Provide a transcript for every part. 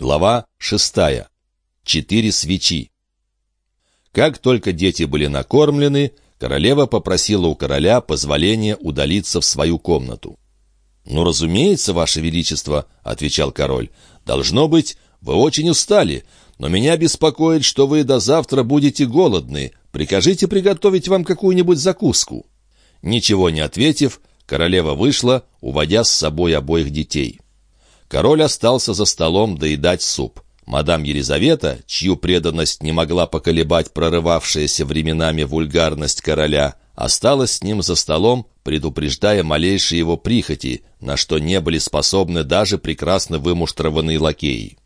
Глава шестая. Четыре свечи. Как только дети были накормлены, королева попросила у короля позволения удалиться в свою комнату. «Ну, разумеется, ваше величество», — отвечал король. «Должно быть, вы очень устали, но меня беспокоит, что вы до завтра будете голодны. Прикажите приготовить вам какую-нибудь закуску». Ничего не ответив, королева вышла, уводя с собой обоих детей. Король остался за столом доедать суп. Мадам Елизавета, чью преданность не могла поколебать прорывавшаяся временами вульгарность короля, осталась с ним за столом, предупреждая малейшие его прихоти, на что не были способны даже прекрасно вымуштрованные лакеи.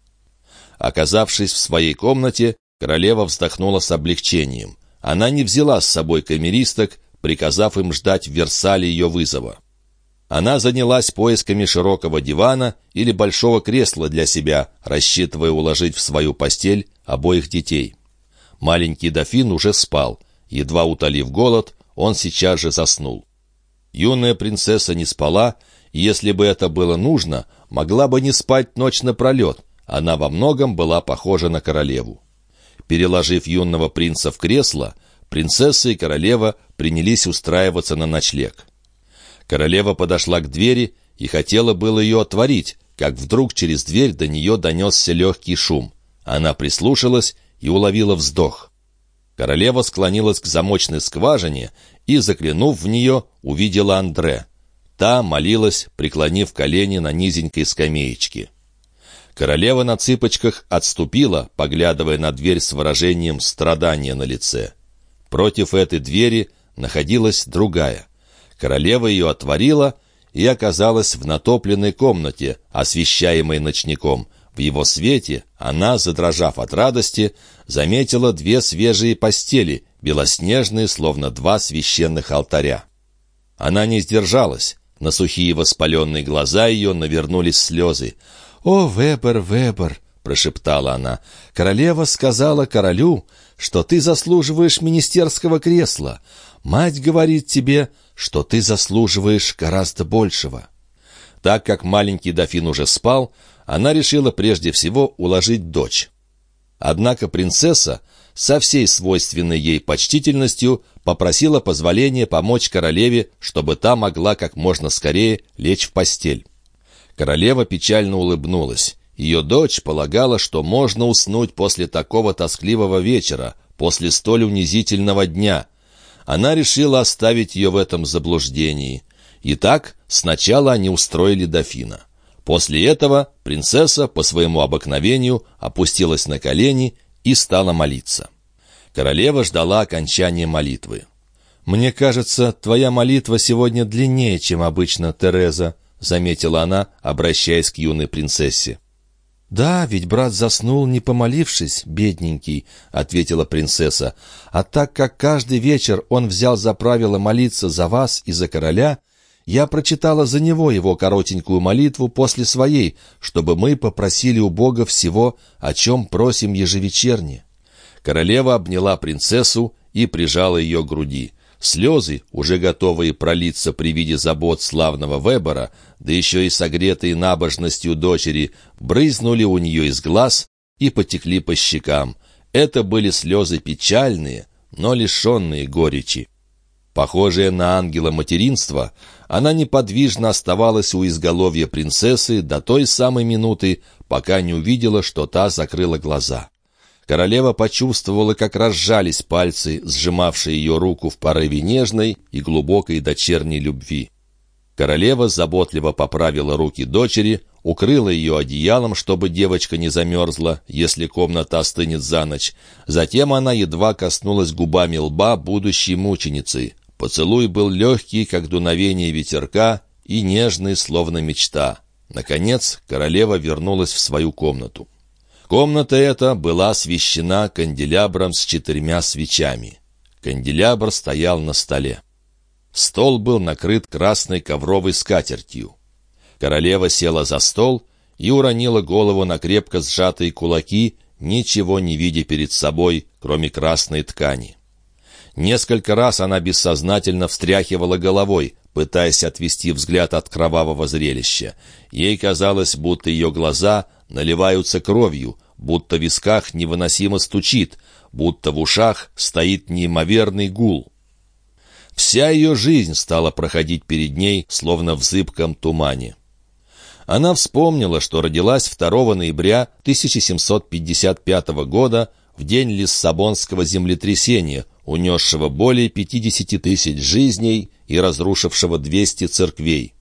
Оказавшись в своей комнате, королева вздохнула с облегчением. Она не взяла с собой камеристок, приказав им ждать в Версале ее вызова. Она занялась поисками широкого дивана или большого кресла для себя, рассчитывая уложить в свою постель обоих детей. Маленький дофин уже спал. Едва утолив голод, он сейчас же заснул. Юная принцесса не спала, и если бы это было нужно, могла бы не спать ночь напролет. Она во многом была похожа на королеву. Переложив юного принца в кресло, принцесса и королева принялись устраиваться на ночлег. Королева подошла к двери и хотела было ее отворить, как вдруг через дверь до нее донесся легкий шум. Она прислушалась и уловила вздох. Королева склонилась к замочной скважине и, заглянув в нее, увидела Андре. Та молилась, преклонив колени на низенькой скамеечке. Королева на цыпочках отступила, поглядывая на дверь с выражением страдания на лице. Против этой двери находилась другая — Королева ее отворила и оказалась в натопленной комнате, освещаемой ночником. В его свете она, задрожав от радости, заметила две свежие постели, белоснежные, словно два священных алтаря. Она не сдержалась. На сухие воспаленные глаза ее навернулись слезы. «О, Вебер, Вебер!» — прошептала она. «Королева сказала королю, что ты заслуживаешь министерского кресла. Мать говорит тебе, что ты заслуживаешь гораздо большего». Так как маленький дофин уже спал, она решила прежде всего уложить дочь. Однако принцесса со всей свойственной ей почтительностью попросила позволения помочь королеве, чтобы та могла как можно скорее лечь в постель. Королева печально улыбнулась. Ее дочь полагала, что можно уснуть после такого тоскливого вечера, после столь унизительного дня, она решила оставить ее в этом заблуждении. Итак, сначала они устроили дофина. После этого принцесса по своему обыкновению опустилась на колени и стала молиться. Королева ждала окончания молитвы. «Мне кажется, твоя молитва сегодня длиннее, чем обычно, Тереза», заметила она, обращаясь к юной принцессе. «Да, ведь брат заснул, не помолившись, бедненький», — ответила принцесса. «А так как каждый вечер он взял за правило молиться за вас и за короля, я прочитала за него его коротенькую молитву после своей, чтобы мы попросили у Бога всего, о чем просим ежевечерне». Королева обняла принцессу и прижала ее к груди. Слезы, уже готовые пролиться при виде забот славного Вебера, да еще и согретые набожностью дочери, брызнули у нее из глаз и потекли по щекам. Это были слезы печальные, но лишенные горечи. Похожая на ангела материнства, она неподвижно оставалась у изголовья принцессы до той самой минуты, пока не увидела, что та закрыла глаза. Королева почувствовала, как разжались пальцы, сжимавшие ее руку в порыве нежной и глубокой дочерней любви. Королева заботливо поправила руки дочери, укрыла ее одеялом, чтобы девочка не замерзла, если комната остынет за ночь. Затем она едва коснулась губами лба будущей мученицы. Поцелуй был легкий, как дуновение ветерка, и нежный, словно мечта. Наконец королева вернулась в свою комнату. Комната эта была освещена канделябром с четырьмя свечами. Канделябр стоял на столе. Стол был накрыт красной ковровой скатертью. Королева села за стол и уронила голову на крепко сжатые кулаки, ничего не видя перед собой, кроме красной ткани. Несколько раз она бессознательно встряхивала головой, пытаясь отвести взгляд от кровавого зрелища. Ей казалось, будто ее глаза наливаются кровью, будто в висках невыносимо стучит, будто в ушах стоит неимоверный гул. Вся ее жизнь стала проходить перед ней, словно в зыбком тумане. Она вспомнила, что родилась 2 ноября 1755 года в день Лиссабонского землетрясения, унесшего более 50 тысяч жизней и разрушившего 200 церквей.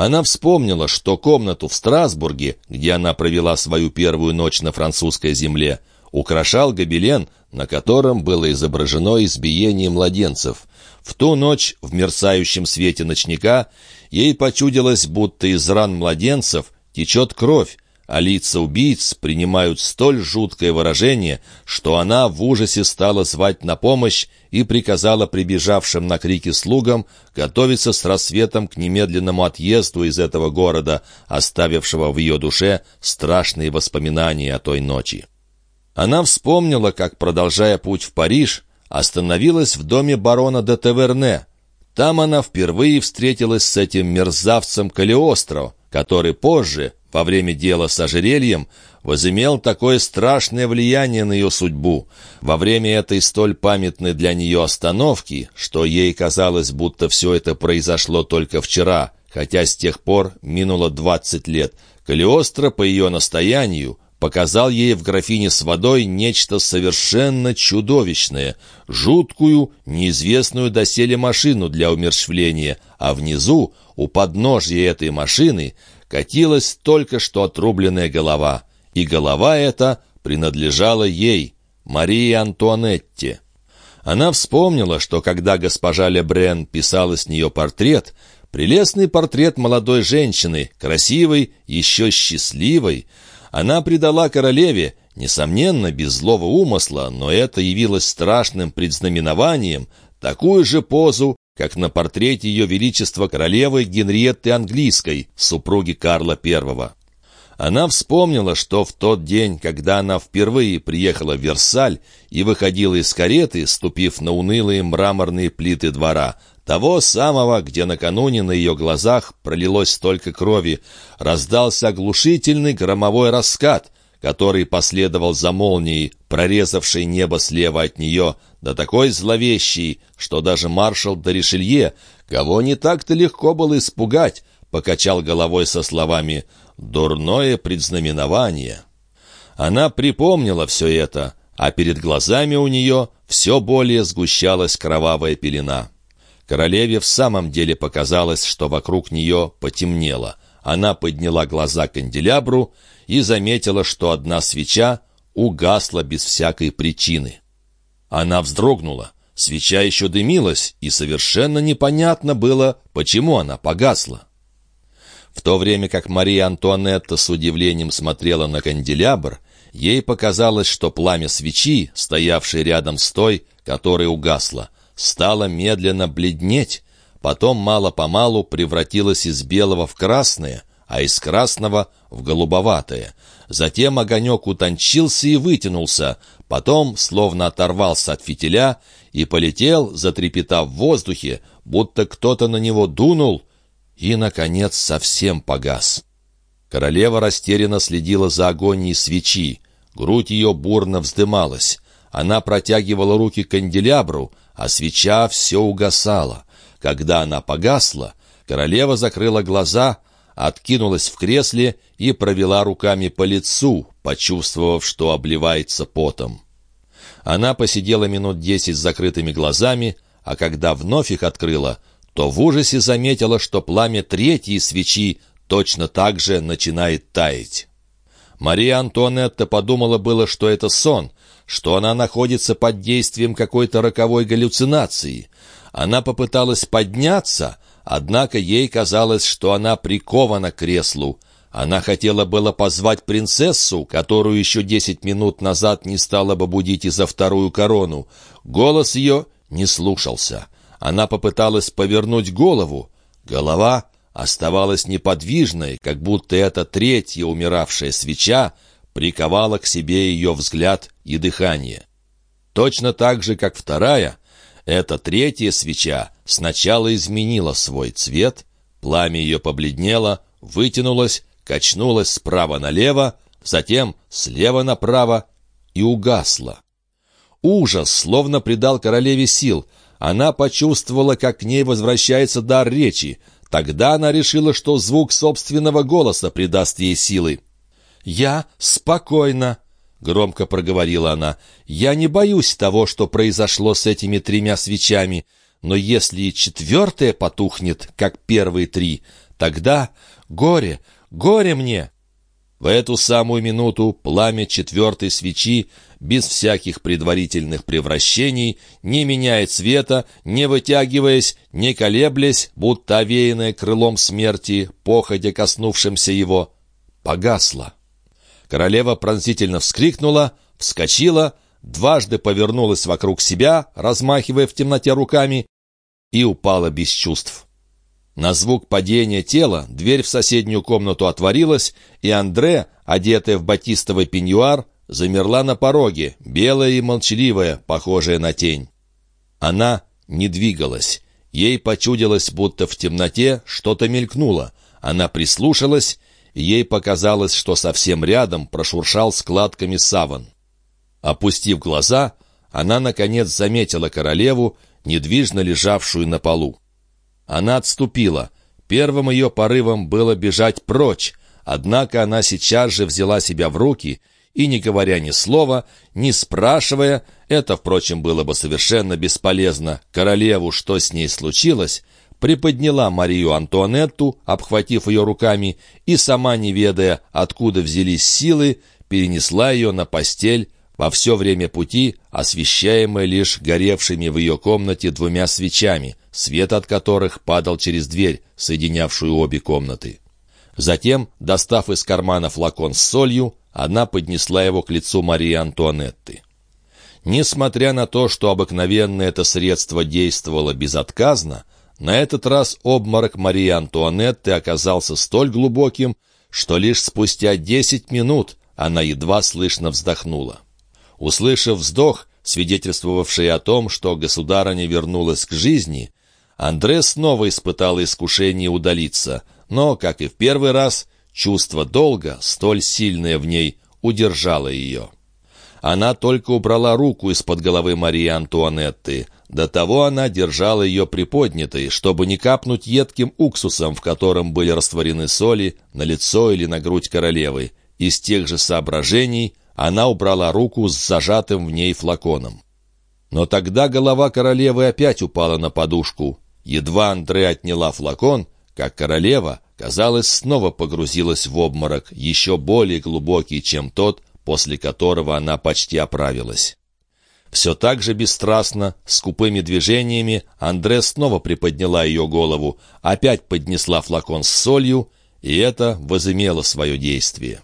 Она вспомнила, что комнату в Страсбурге, где она провела свою первую ночь на французской земле, украшал гобелен, на котором было изображено избиение младенцев. В ту ночь в мерцающем свете ночника ей почудилось, будто из ран младенцев течет кровь, а лица убийц принимают столь жуткое выражение, что она в ужасе стала звать на помощь и приказала прибежавшим на крики слугам готовиться с рассветом к немедленному отъезду из этого города, оставившего в ее душе страшные воспоминания о той ночи. Она вспомнила, как, продолжая путь в Париж, остановилась в доме барона де Таверне. Там она впервые встретилась с этим мерзавцем Калиостро, который позже, во время дела с ожерельем, возымел такое страшное влияние на ее судьбу. Во время этой столь памятной для нее остановки, что ей казалось, будто все это произошло только вчера, хотя с тех пор минуло двадцать лет, Калиостро, по ее настоянию, показал ей в графине с водой нечто совершенно чудовищное, жуткую, неизвестную доселе машину для умерщвления, а внизу, у подножья этой машины, катилась только что отрубленная голова, и голова эта принадлежала ей, Марии Антуанетте. Она вспомнила, что когда госпожа Лебрен писала с нее портрет, прелестный портрет молодой женщины, красивой, еще счастливой, она предала королеве, несомненно, без злого умысла, но это явилось страшным предзнаменованием, такую же позу, как на портрете ее величества королевы Генриетты Английской, супруги Карла I. Она вспомнила, что в тот день, когда она впервые приехала в Версаль и выходила из кареты, ступив на унылые мраморные плиты двора, того самого, где накануне на ее глазах пролилось столько крови, раздался оглушительный громовой раскат, который последовал за молнией, прорезавшей небо слева от нее, да такой зловещий, что даже маршал Доришелье, кого не так-то легко было испугать, покачал головой со словами «дурное предзнаменование». Она припомнила все это, а перед глазами у нее все более сгущалась кровавая пелена. Королеве в самом деле показалось, что вокруг нее потемнело. Она подняла глаза к канделябру и заметила, что одна свеча угасла без всякой причины. Она вздрогнула. Свеча еще дымилась, и совершенно непонятно было, почему она погасла. В то время как Мария Антуанетта с удивлением смотрела на канделябр, ей показалось, что пламя свечи, стоявшей рядом с той, которая угасла, стала медленно бледнеть, потом мало-помалу превратилась из белого в красное, а из красного в голубоватое. Затем огонек утончился и вытянулся, потом словно оторвался от фитиля и полетел, затрепетав в воздухе, будто кто-то на него дунул, и, наконец, совсем погас. Королева растерянно следила за агонией свечи. Грудь ее бурно вздымалась. Она протягивала руки к канделябру, а свеча все угасала. Когда она погасла, королева закрыла глаза, откинулась в кресле и провела руками по лицу, почувствовав, что обливается потом. Она посидела минут десять с закрытыми глазами, а когда вновь их открыла, то в ужасе заметила, что пламя третьей свечи точно так же начинает таять. Мария Антуанетта подумала было, что это сон, что она находится под действием какой-то роковой галлюцинации. Она попыталась подняться, однако ей казалось, что она прикована к креслу. Она хотела было позвать принцессу, которую еще десять минут назад не стала бы будить и за вторую корону. Голос ее не слушался. Она попыталась повернуть голову. Голова оставалась неподвижной, как будто эта третья умиравшая свеча приковала к себе ее взгляд и дыхание. Точно так же, как вторая, эта третья свеча сначала изменила свой цвет, пламя ее побледнело, вытянулось, качнулось справа налево, затем слева направо и угасла. Ужас словно придал королеве сил. Она почувствовала, как к ней возвращается дар речи. Тогда она решила, что звук собственного голоса придаст ей силы. «Я спокойно», — громко проговорила она. «Я не боюсь того, что произошло с этими тремя свечами, но если четвертая потухнет, как первые три, тогда горе, горе мне!» В эту самую минуту пламя четвертой свечи, без всяких предварительных превращений, не меняя цвета, не вытягиваясь, не колеблясь, будто овеянное крылом смерти, походя коснувшимся его, погасло. Королева пронзительно вскрикнула, вскочила, дважды повернулась вокруг себя, размахивая в темноте руками, и упала без чувств. На звук падения тела дверь в соседнюю комнату отворилась, и Андре, одетая в батистовый пеньюар, замерла на пороге, белая и молчаливая, похожая на тень. Она не двигалась. Ей почудилось, будто в темноте что-то мелькнуло. Она прислушалась ей показалось, что совсем рядом прошуршал складками саван. Опустив глаза, она, наконец, заметила королеву, недвижно лежавшую на полу. Она отступила. Первым ее порывом было бежать прочь, однако она сейчас же взяла себя в руки и, не говоря ни слова, не спрашивая, это, впрочем, было бы совершенно бесполезно, королеву, что с ней случилось, приподняла Марию Антуанетту, обхватив ее руками, и, сама не ведая, откуда взялись силы, перенесла ее на постель, во все время пути освещаемая лишь горевшими в ее комнате двумя свечами, свет от которых падал через дверь, соединявшую обе комнаты. Затем, достав из кармана флакон с солью, она поднесла его к лицу Марии Антуанетты. Несмотря на то, что обыкновенно это средство действовало безотказно, на этот раз обморок Марии Антуанетты оказался столь глубоким, что лишь спустя десять минут она едва слышно вздохнула. Услышав вздох, свидетельствовавший о том, что государыня вернулась к жизни, Андре снова испытал искушение удалиться, но, как и в первый раз, чувство долга, столь сильное в ней, удержало ее. Она только убрала руку из-под головы Марии Антуанетты. До того она держала ее приподнятой, чтобы не капнуть едким уксусом, в котором были растворены соли, на лицо или на грудь королевы. Из тех же соображений она убрала руку с зажатым в ней флаконом. Но тогда голова королевы опять упала на подушку. Едва Андре отняла флакон, как королева, казалось, снова погрузилась в обморок, еще более глубокий, чем тот, после которого она почти оправилась. Все так же бесстрастно, скупыми движениями, Андре снова приподняла ее голову, опять поднесла флакон с солью, и это возымело свое действие.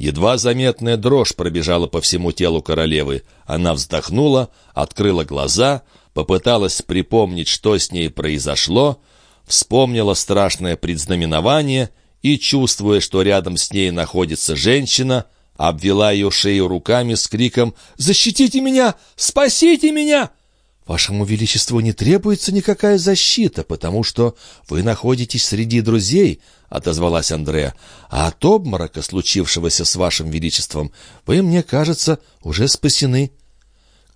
Едва заметная дрожь пробежала по всему телу королевы. Она вздохнула, открыла глаза, попыталась припомнить, что с ней произошло, вспомнила страшное предзнаменование и, чувствуя, что рядом с ней находится женщина, — обвела ее шею руками с криком «Защитите меня! Спасите меня!» «Вашему Величеству не требуется никакая защита, потому что вы находитесь среди друзей», — отозвалась Андреа. «А от обморока, случившегося с вашим Величеством, вы, мне кажется, уже спасены».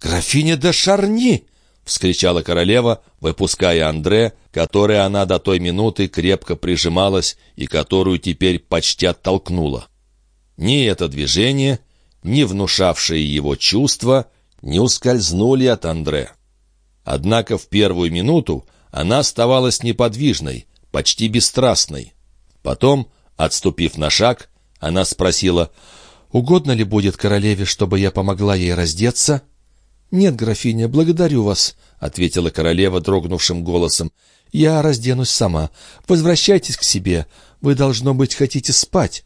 «Графиня де Шарни!» — вскричала королева, выпуская Андре, которой она до той минуты крепко прижималась и которую теперь почти оттолкнула. Ни это движение, ни внушавшие его чувства не ускользнули от Андре. Однако в первую минуту она оставалась неподвижной, почти бесстрастной. Потом, отступив на шаг, она спросила, «Угодно ли будет королеве, чтобы я помогла ей раздеться?» «Нет, графиня, благодарю вас», — ответила королева дрогнувшим голосом. «Я разденусь сама. Возвращайтесь к себе. Вы, должно быть, хотите спать.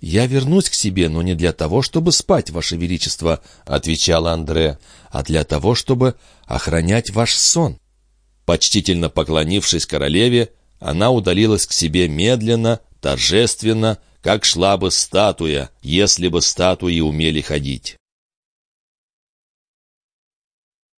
«Я вернусь к себе, но не для того, чтобы спать, Ваше Величество», — отвечала Андре, «а для того, чтобы охранять ваш сон». Почтительно поклонившись королеве, она удалилась к себе медленно, торжественно, как шла бы статуя, если бы статуи умели ходить.